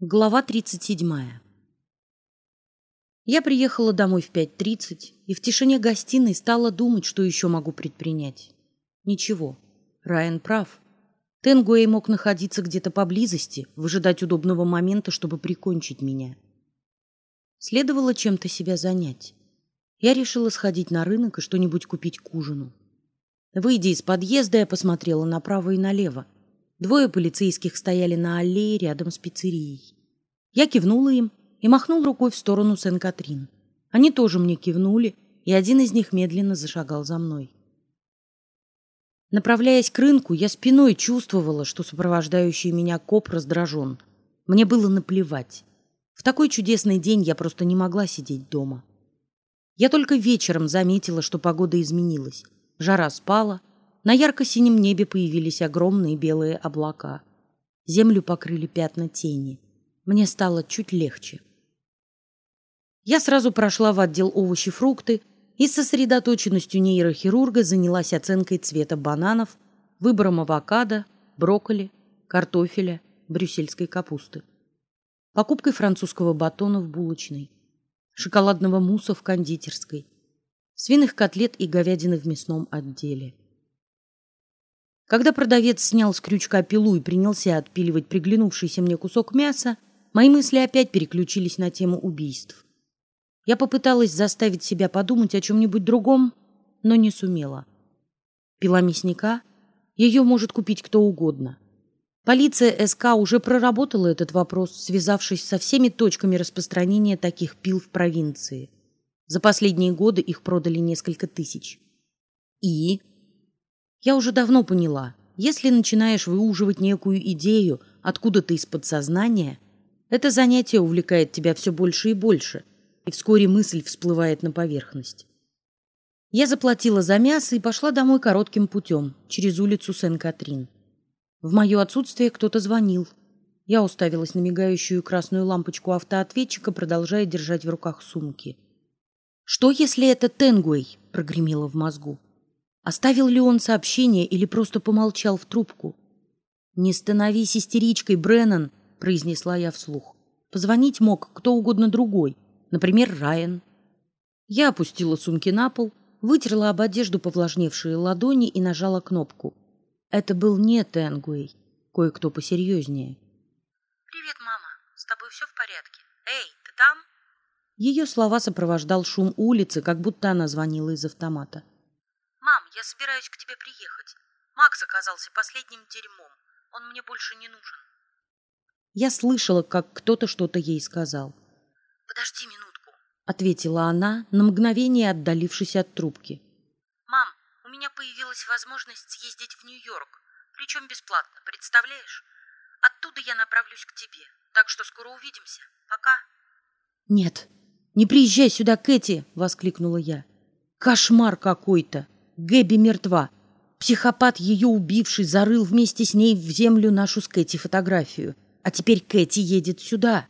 Глава 37. Я приехала домой в 5.30 и в тишине гостиной стала думать, что еще могу предпринять. Ничего. Райан прав. Тенгуэй мог находиться где-то поблизости, выжидать удобного момента, чтобы прикончить меня. Следовало чем-то себя занять. Я решила сходить на рынок и что-нибудь купить к ужину. Выйдя из подъезда, я посмотрела направо и налево. Двое полицейских стояли на аллее рядом с пиццерией. Я кивнула им и махнул рукой в сторону Сен-Катрин. Они тоже мне кивнули, и один из них медленно зашагал за мной. Направляясь к рынку, я спиной чувствовала, что сопровождающий меня коп раздражен. Мне было наплевать. В такой чудесный день я просто не могла сидеть дома. Я только вечером заметила, что погода изменилась. Жара спала, на ярко-синем небе появились огромные белые облака. Землю покрыли пятна тени. Мне стало чуть легче. Я сразу прошла в отдел овощи-фрукты и с сосредоточенностью нейрохирурга занялась оценкой цвета бананов, выбором авокадо, брокколи, картофеля, брюссельской капусты, покупкой французского батона в булочной, шоколадного мусса в кондитерской, свиных котлет и говядины в мясном отделе. Когда продавец снял с крючка пилу и принялся отпиливать приглянувшийся мне кусок мяса, мои мысли опять переключились на тему убийств. Я попыталась заставить себя подумать о чем-нибудь другом, но не сумела. Пила мясника, ее может купить кто угодно. Полиция СК уже проработала этот вопрос, связавшись со всеми точками распространения таких пил в провинции. За последние годы их продали несколько тысяч. И я уже давно поняла, если начинаешь выуживать некую идею откуда-то из подсознания, это занятие увлекает тебя все больше и больше, и вскоре мысль всплывает на поверхность. Я заплатила за мясо и пошла домой коротким путем, через улицу Сен-Катрин. В мое отсутствие кто-то звонил. Я уставилась на мигающую красную лампочку автоответчика, продолжая держать в руках сумки. «Что, если это Тенгуэй?» — прогремело в мозгу. Оставил ли он сообщение или просто помолчал в трубку? «Не становись истеричкой, Бреннан», — произнесла я вслух. Позвонить мог кто угодно другой, например, Райан. Я опустила сумки на пол, вытерла об одежду повлажневшие ладони и нажала кнопку. Это был не Тенгуэй, кое-кто посерьезнее. «Привет, мама. С тобой все в порядке? Эй, ты там?» Ее слова сопровождал шум улицы, как будто она звонила из автомата. Я собираюсь к тебе приехать. Макс оказался последним дерьмом. Он мне больше не нужен. Я слышала, как кто-то что-то ей сказал. Подожди минутку, ответила она, на мгновение отдалившись от трубки. Мам, у меня появилась возможность съездить в Нью-Йорк, причем бесплатно, представляешь? Оттуда я направлюсь к тебе, так что скоро увидимся. Пока. Нет, не приезжай сюда, Кэти, воскликнула я. Кошмар какой-то. Гэби мертва. Психопат, ее убивший, зарыл вместе с ней в землю нашу с Кэти фотографию. А теперь Кэти едет сюда.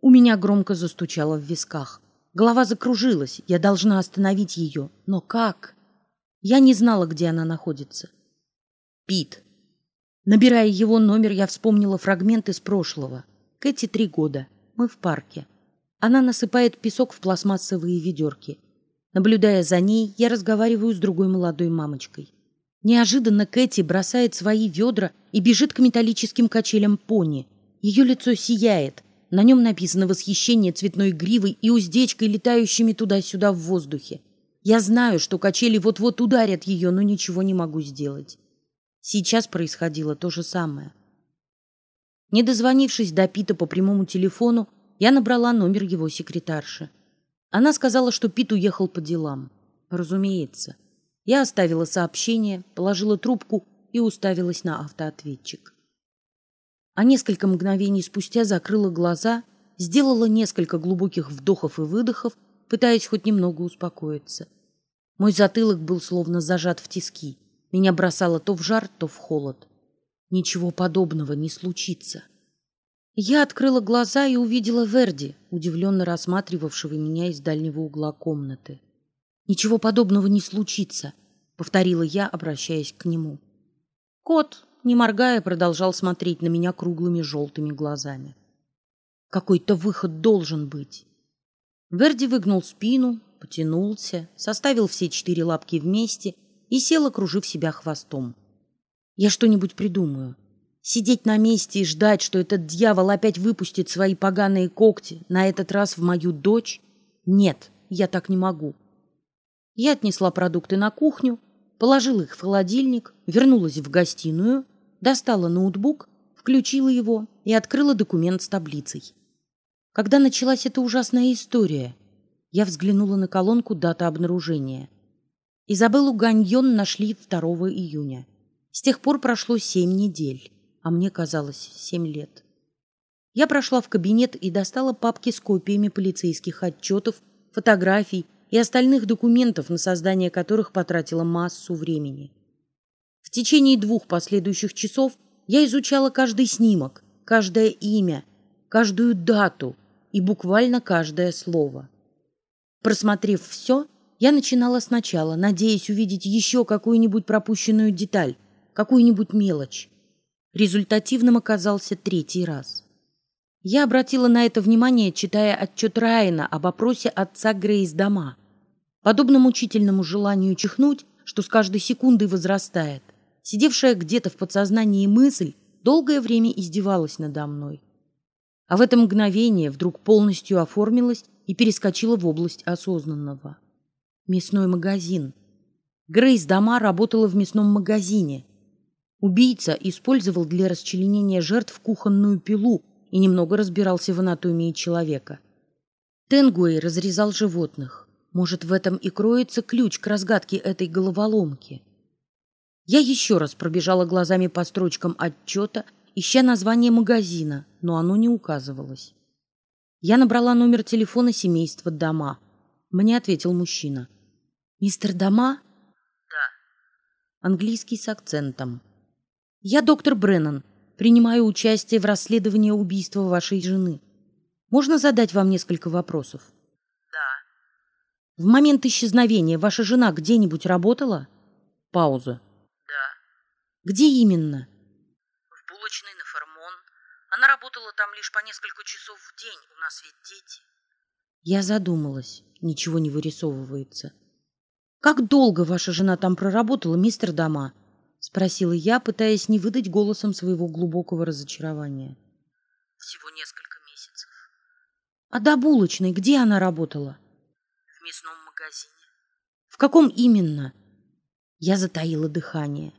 У меня громко застучало в висках. Голова закружилась. Я должна остановить ее. Но как? Я не знала, где она находится. Пит. Набирая его номер, я вспомнила фрагмент из прошлого. Кэти три года. Мы в парке. Она насыпает песок в пластмассовые ведерки. Наблюдая за ней, я разговариваю с другой молодой мамочкой. Неожиданно Кэти бросает свои ведра и бежит к металлическим качелям пони. Ее лицо сияет. На нем написано восхищение цветной гривой и уздечкой, летающими туда-сюда в воздухе. Я знаю, что качели вот-вот ударят ее, но ничего не могу сделать. Сейчас происходило то же самое. Не дозвонившись до Пита по прямому телефону, я набрала номер его секретарши. Она сказала, что Пит уехал по делам. Разумеется. Я оставила сообщение, положила трубку и уставилась на автоответчик. А несколько мгновений спустя закрыла глаза, сделала несколько глубоких вдохов и выдохов, пытаясь хоть немного успокоиться. Мой затылок был словно зажат в тиски. Меня бросало то в жар, то в холод. Ничего подобного не случится. Я открыла глаза и увидела Верди, удивленно рассматривавшего меня из дальнего угла комнаты. Ничего подобного не случится, повторила я, обращаясь к нему. Кот, не моргая, продолжал смотреть на меня круглыми желтыми глазами. Какой-то выход должен быть. Верди выгнул спину, потянулся, составил все четыре лапки вместе и сел, окружив себя хвостом. Я что-нибудь придумаю. Сидеть на месте и ждать, что этот дьявол опять выпустит свои поганые когти, на этот раз в мою дочь? Нет, я так не могу. Я отнесла продукты на кухню, положила их в холодильник, вернулась в гостиную, достала ноутбук, включила его и открыла документ с таблицей. Когда началась эта ужасная история, я взглянула на колонку дата обнаружения. Изабеллу Ганьон нашли 2 июня. С тех пор прошло семь недель а мне казалось семь лет. Я прошла в кабинет и достала папки с копиями полицейских отчетов, фотографий и остальных документов, на создание которых потратила массу времени. В течение двух последующих часов я изучала каждый снимок, каждое имя, каждую дату и буквально каждое слово. Просмотрев все, я начинала сначала, надеясь увидеть еще какую-нибудь пропущенную деталь, какую-нибудь мелочь. Результативным оказался третий раз. Я обратила на это внимание, читая отчет Райана об опросе отца Грейс дома. Подобно мучительному желанию чихнуть, что с каждой секундой возрастает, сидевшая где-то в подсознании мысль долгое время издевалась надо мной. А в это мгновение вдруг полностью оформилась и перескочила в область осознанного. Мясной магазин. Грейс дома работала в мясном магазине – Убийца использовал для расчленения жертв кухонную пилу и немного разбирался в анатомии человека. Тенгуэй разрезал животных. Может, в этом и кроется ключ к разгадке этой головоломки. Я еще раз пробежала глазами по строчкам отчета, ища название магазина, но оно не указывалось. Я набрала номер телефона семейства Дома. Мне ответил мужчина. «Мистер Дома?» «Да». Английский с акцентом. Я доктор Бреннан. Принимаю участие в расследовании убийства вашей жены. Можно задать вам несколько вопросов? Да. В момент исчезновения ваша жена где-нибудь работала? Пауза. Да. Где именно? В булочной на Формон. Она работала там лишь по несколько часов в день. У нас ведь дети. Я задумалась. Ничего не вырисовывается. Как долго ваша жена там проработала, мистер Дома? Спросила я, пытаясь не выдать голосом своего глубокого разочарования. Всего несколько месяцев. А до булочной где она работала? В мясном магазине. В каком именно? Я затаила дыхание.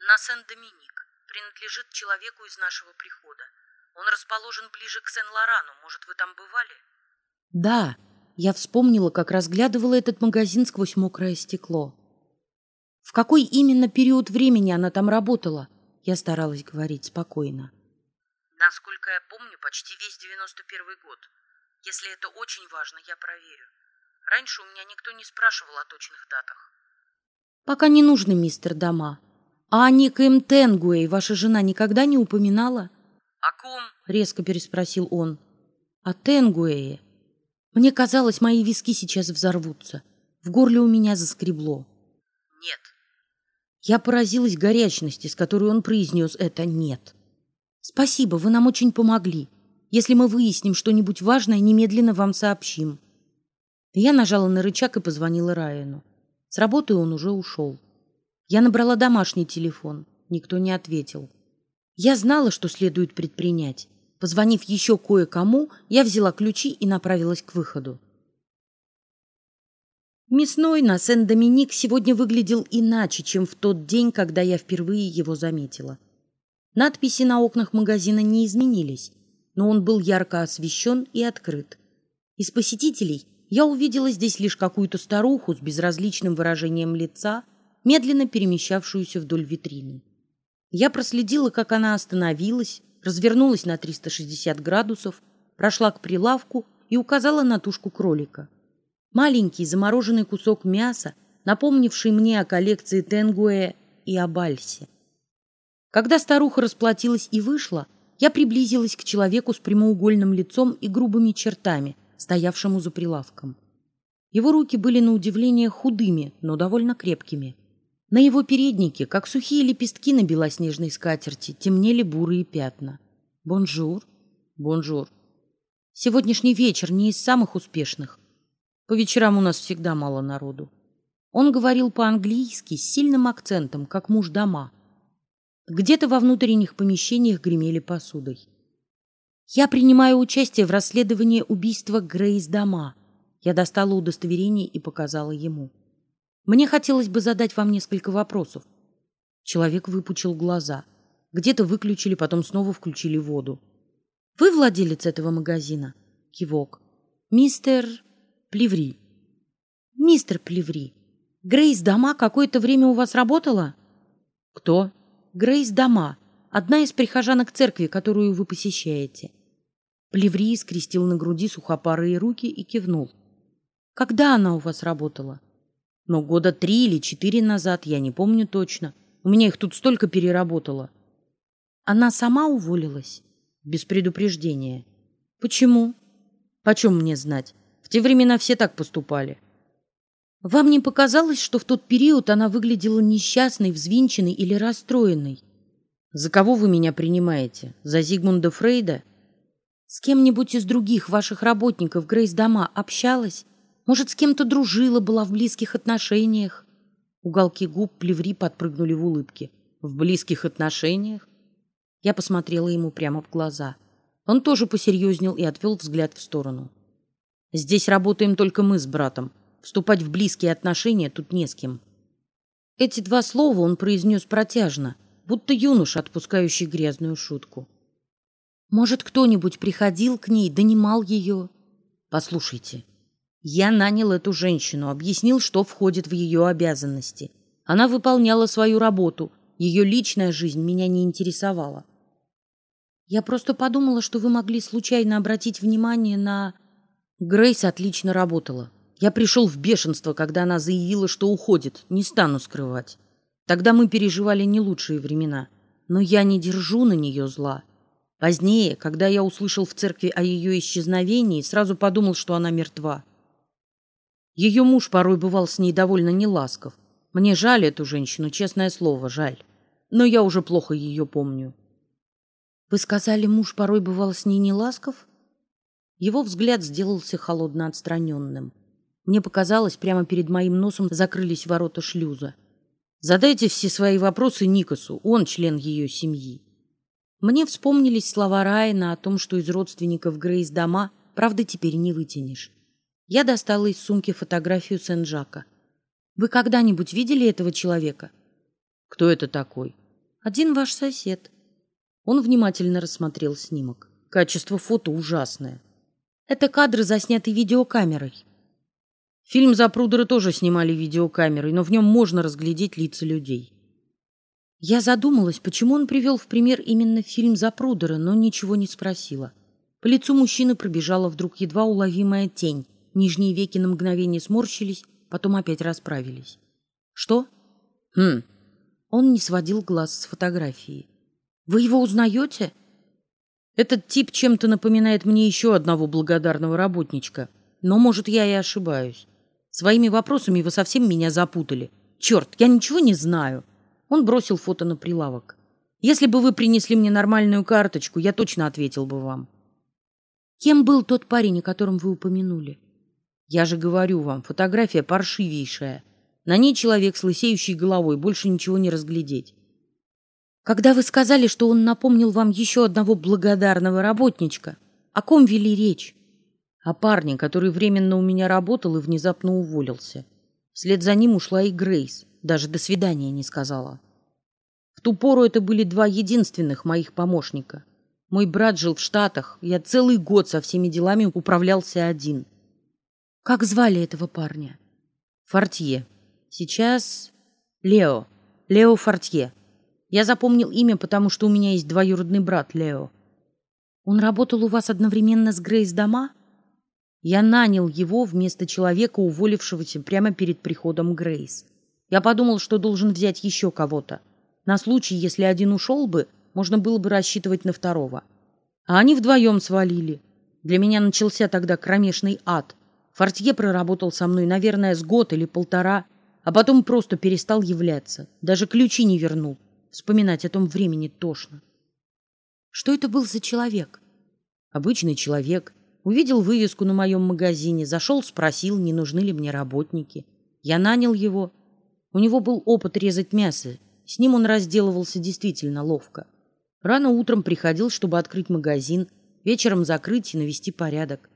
На Сен-Доминик. Принадлежит человеку из нашего прихода. Он расположен ближе к Сен-Лорану. Может, вы там бывали? Да. Я вспомнила, как разглядывала этот магазин сквозь мокрое стекло. В какой именно период времени она там работала? Я старалась говорить спокойно. Насколько я помню, почти весь 91 год. Если это очень важно, я проверю. Раньше у меня никто не спрашивал о точных датах. Пока не нужно, мистер Дома. А о некоем Тенгуэй ваша жена никогда не упоминала? О ком? Резко переспросил он. О Тенгуэе. Мне казалось, мои виски сейчас взорвутся. В горле у меня заскребло. Нет, я поразилась горячности, с которой он произнес это «нет». «Спасибо, вы нам очень помогли. Если мы выясним что-нибудь важное, немедленно вам сообщим». Я нажала на рычаг и позвонила Райану. С работы он уже ушел. Я набрала домашний телефон. Никто не ответил. Я знала, что следует предпринять. Позвонив еще кое-кому, я взяла ключи и направилась к выходу. Мясной на Сен-Доминик сегодня выглядел иначе, чем в тот день, когда я впервые его заметила. Надписи на окнах магазина не изменились, но он был ярко освещен и открыт. Из посетителей я увидела здесь лишь какую-то старуху с безразличным выражением лица, медленно перемещавшуюся вдоль витрины. Я проследила, как она остановилась, развернулась на 360 градусов, прошла к прилавку и указала на тушку кролика – Маленький замороженный кусок мяса, напомнивший мне о коллекции Тенгуэ и о Бальсе. Когда старуха расплатилась и вышла, я приблизилась к человеку с прямоугольным лицом и грубыми чертами, стоявшему за прилавком. Его руки были на удивление худыми, но довольно крепкими. На его переднике, как сухие лепестки на белоснежной скатерти, темнели бурые пятна. «Bonjour!» «Bonjour!» Сегодняшний вечер не из самых успешных. По вечерам у нас всегда мало народу. Он говорил по-английски с сильным акцентом, как муж дома. Где-то во внутренних помещениях гремели посудой. Я принимаю участие в расследовании убийства Грейс Дома. Я достала удостоверение и показала ему. Мне хотелось бы задать вам несколько вопросов. Человек выпучил глаза. Где-то выключили, потом снова включили воду. Вы владелец этого магазина? Кивок. Мистер Плеври. Мистер Плеври. Грейс Дома какое-то время у вас работала? Кто? Грейс Дома. Одна из прихожанок церкви, которую вы посещаете. Плеври скрестил на груди сухопарые руки и кивнул. Когда она у вас работала? Но года три или четыре назад, я не помню точно. У меня их тут столько переработало. Она сама уволилась? Без предупреждения. Почему? Почем мне знать? В те времена все так поступали. Вам не показалось, что в тот период она выглядела несчастной, взвинченной или расстроенной? За кого вы меня принимаете? За Зигмунда Фрейда? С кем-нибудь из других ваших работников Грейс дома общалась? Может, с кем-то дружила, была в близких отношениях? Уголки губ плеври подпрыгнули в улыбке. В близких отношениях? Я посмотрела ему прямо в глаза. Он тоже посерьезнел и отвел взгляд в сторону. Здесь работаем только мы с братом. Вступать в близкие отношения тут не с кем. Эти два слова он произнес протяжно, будто юноша, отпускающий грязную шутку. Может, кто-нибудь приходил к ней, донимал ее? Послушайте, я нанял эту женщину, объяснил, что входит в ее обязанности. Она выполняла свою работу, ее личная жизнь меня не интересовала. Я просто подумала, что вы могли случайно обратить внимание на... Грейс отлично работала. Я пришел в бешенство, когда она заявила, что уходит, не стану скрывать. Тогда мы переживали не лучшие времена. Но я не держу на нее зла. Позднее, когда я услышал в церкви о ее исчезновении, сразу подумал, что она мертва. Ее муж порой бывал с ней довольно неласков. Мне жаль эту женщину, честное слово, жаль. Но я уже плохо ее помню. Вы сказали, муж порой бывал с ней неласков? Его взгляд сделался холодно отстраненным. Мне показалось, прямо перед моим носом закрылись ворота шлюза. Задайте все свои вопросы Никосу, он член ее семьи. Мне вспомнились слова Райана о том, что из родственников Грейс дома правда теперь не вытянешь. Я достала из сумки фотографию Сен-Жака. Вы когда-нибудь видели этого человека? Кто это такой? Один ваш сосед. Он внимательно рассмотрел снимок. Качество фото ужасное. Это кадры, заснятые видеокамерой. Фильм Запрудера тоже снимали видеокамерой, но в нем можно разглядеть лица людей. Я задумалась, почему он привел в пример именно фильм Запрудера, но ничего не спросила. По лицу мужчины пробежала вдруг едва уловимая тень. Нижние веки на мгновение сморщились, потом опять расправились. Что? Хм. Он не сводил глаз с фотографии. Вы его узнаете? Этот тип чем-то напоминает мне еще одного благодарного работничка. Но, может, я и ошибаюсь. Своими вопросами вы совсем меня запутали. Черт, я ничего не знаю. Он бросил фото на прилавок. Если бы вы принесли мне нормальную карточку, я точно ответил бы вам. Кем был тот парень, о котором вы упомянули? Я же говорю вам, фотография паршивейшая. На ней человек с лысеющей головой, больше ничего не разглядеть. Когда вы сказали, что он напомнил вам еще одного благодарного работничка, о ком вели речь? О парне, который временно у меня работал и внезапно уволился. Вслед за ним ушла и Грейс. Даже до свидания не сказала. В ту пору это были два единственных моих помощника. Мой брат жил в Штатах, я целый год со всеми делами управлялся один. Как звали этого парня? Фортье. Сейчас Лео. Лео Фортье. Я запомнил имя, потому что у меня есть двоюродный брат Лео. Он работал у вас одновременно с Грейс дома? Я нанял его вместо человека, уволившегося прямо перед приходом Грейс. Я подумал, что должен взять еще кого-то. На случай, если один ушел бы, можно было бы рассчитывать на второго. А они вдвоем свалили. Для меня начался тогда кромешный ад. Фортье проработал со мной, наверное, с год или полтора, а потом просто перестал являться. Даже ключи не вернул. Вспоминать о том времени тошно. Что это был за человек? Обычный человек. Увидел вывеску на моем магазине, зашел, спросил, не нужны ли мне работники. Я нанял его. У него был опыт резать мясо. С ним он разделывался действительно ловко. Рано утром приходил, чтобы открыть магазин, вечером закрыть и навести порядок.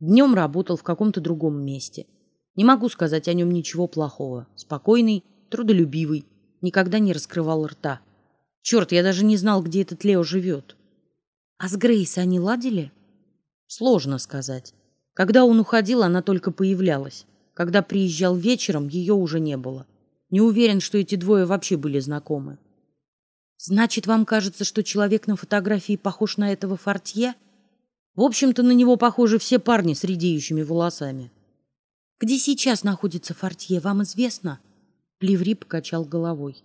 Днем работал в каком-то другом месте. Не могу сказать о нем ничего плохого. Спокойный, трудолюбивый, никогда не раскрывал рта. Черт, я даже не знал, где этот Лео живет. А с Грейс они ладили? Сложно сказать. Когда он уходил, она только появлялась. Когда приезжал вечером, ее уже не было. Не уверен, что эти двое вообще были знакомы. Значит, вам кажется, что человек на фотографии похож на этого Фортье? В общем-то, на него похожи все парни с редеющими волосами. Где сейчас находится Фортье, вам известно? Плеври покачал головой.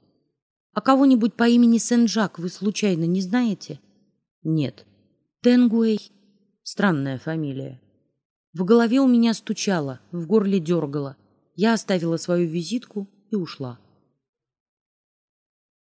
А кого-нибудь по имени Сен-Жак вы случайно не знаете? Нет. Тенгуэй. Странная фамилия. В голове у меня стучало, в горле дергало. Я оставила свою визитку и ушла.